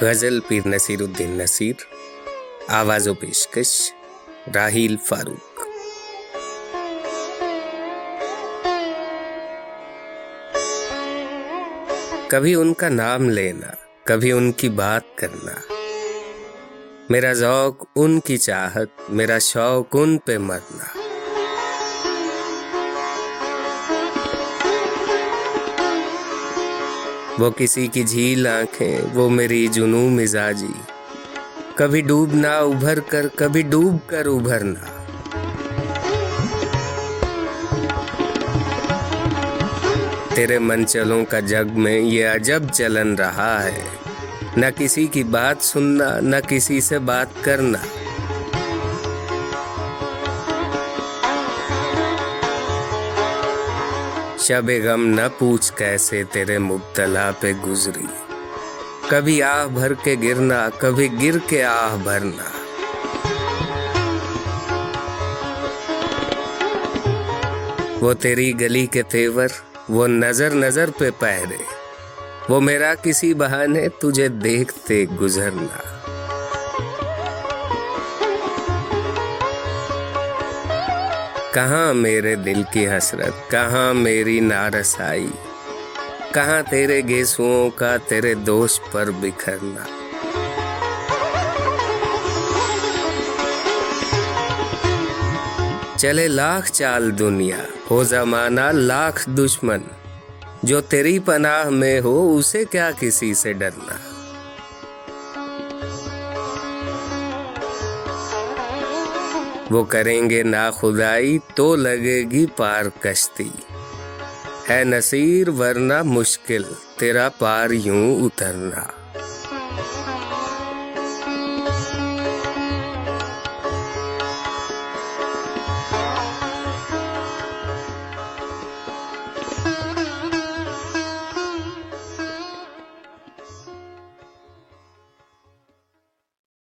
غزل پیر نصیر الدین نصیر، آواز و پیشکش راہیل فاروق۔ کبھی ان کا نام لینا، کبھی ان کی بات کرنا۔ میرا ذوق ان کی چاہت، میرا شوق ان پہ مرنا۔ وہ کسی کی جھیل آنکھیں، وہ میری جنو مزاجی۔ کبھی ڈوبنا ابھر کر، کبھی ڈوب کر ابھرنا تیرے منچلوں کا جگ میں یہ عجب چلن رہا ہے۔ نہ کسی کی بات سننا، نہ کسی سے بات کرنا۔ شب غم نہ پوچھ کیسے تیرے مبتلا پہ گزری۔ کبھی آہ بھر کے گرنا، کبھی گر کے آہ بھرنا۔ وہ تیری گلی کے تیور، وہ نظر نظر پہ پہرے۔ وہ میرا کسی بہانے، تجھے دیکھتے گزرنا۔ کہاں میرے دل کی حسرت؟ کہاں میری نارسائی؟ کہاں تیرے گیسوؤں کا تیرے دوست پر بکھرنا؟ چلے لاکھ چال دنیا، ہو زمانہ لاکھ دشمن۔ جو تیری پناہ میں ہو، اسے کیا کسی سے ڈرنا؟ وہ کریں گے نا خدائی تو لگے گی پار کشتی۔ ہے نصیر، ورنہ مشکل، تیرا پار یوں اترنا۔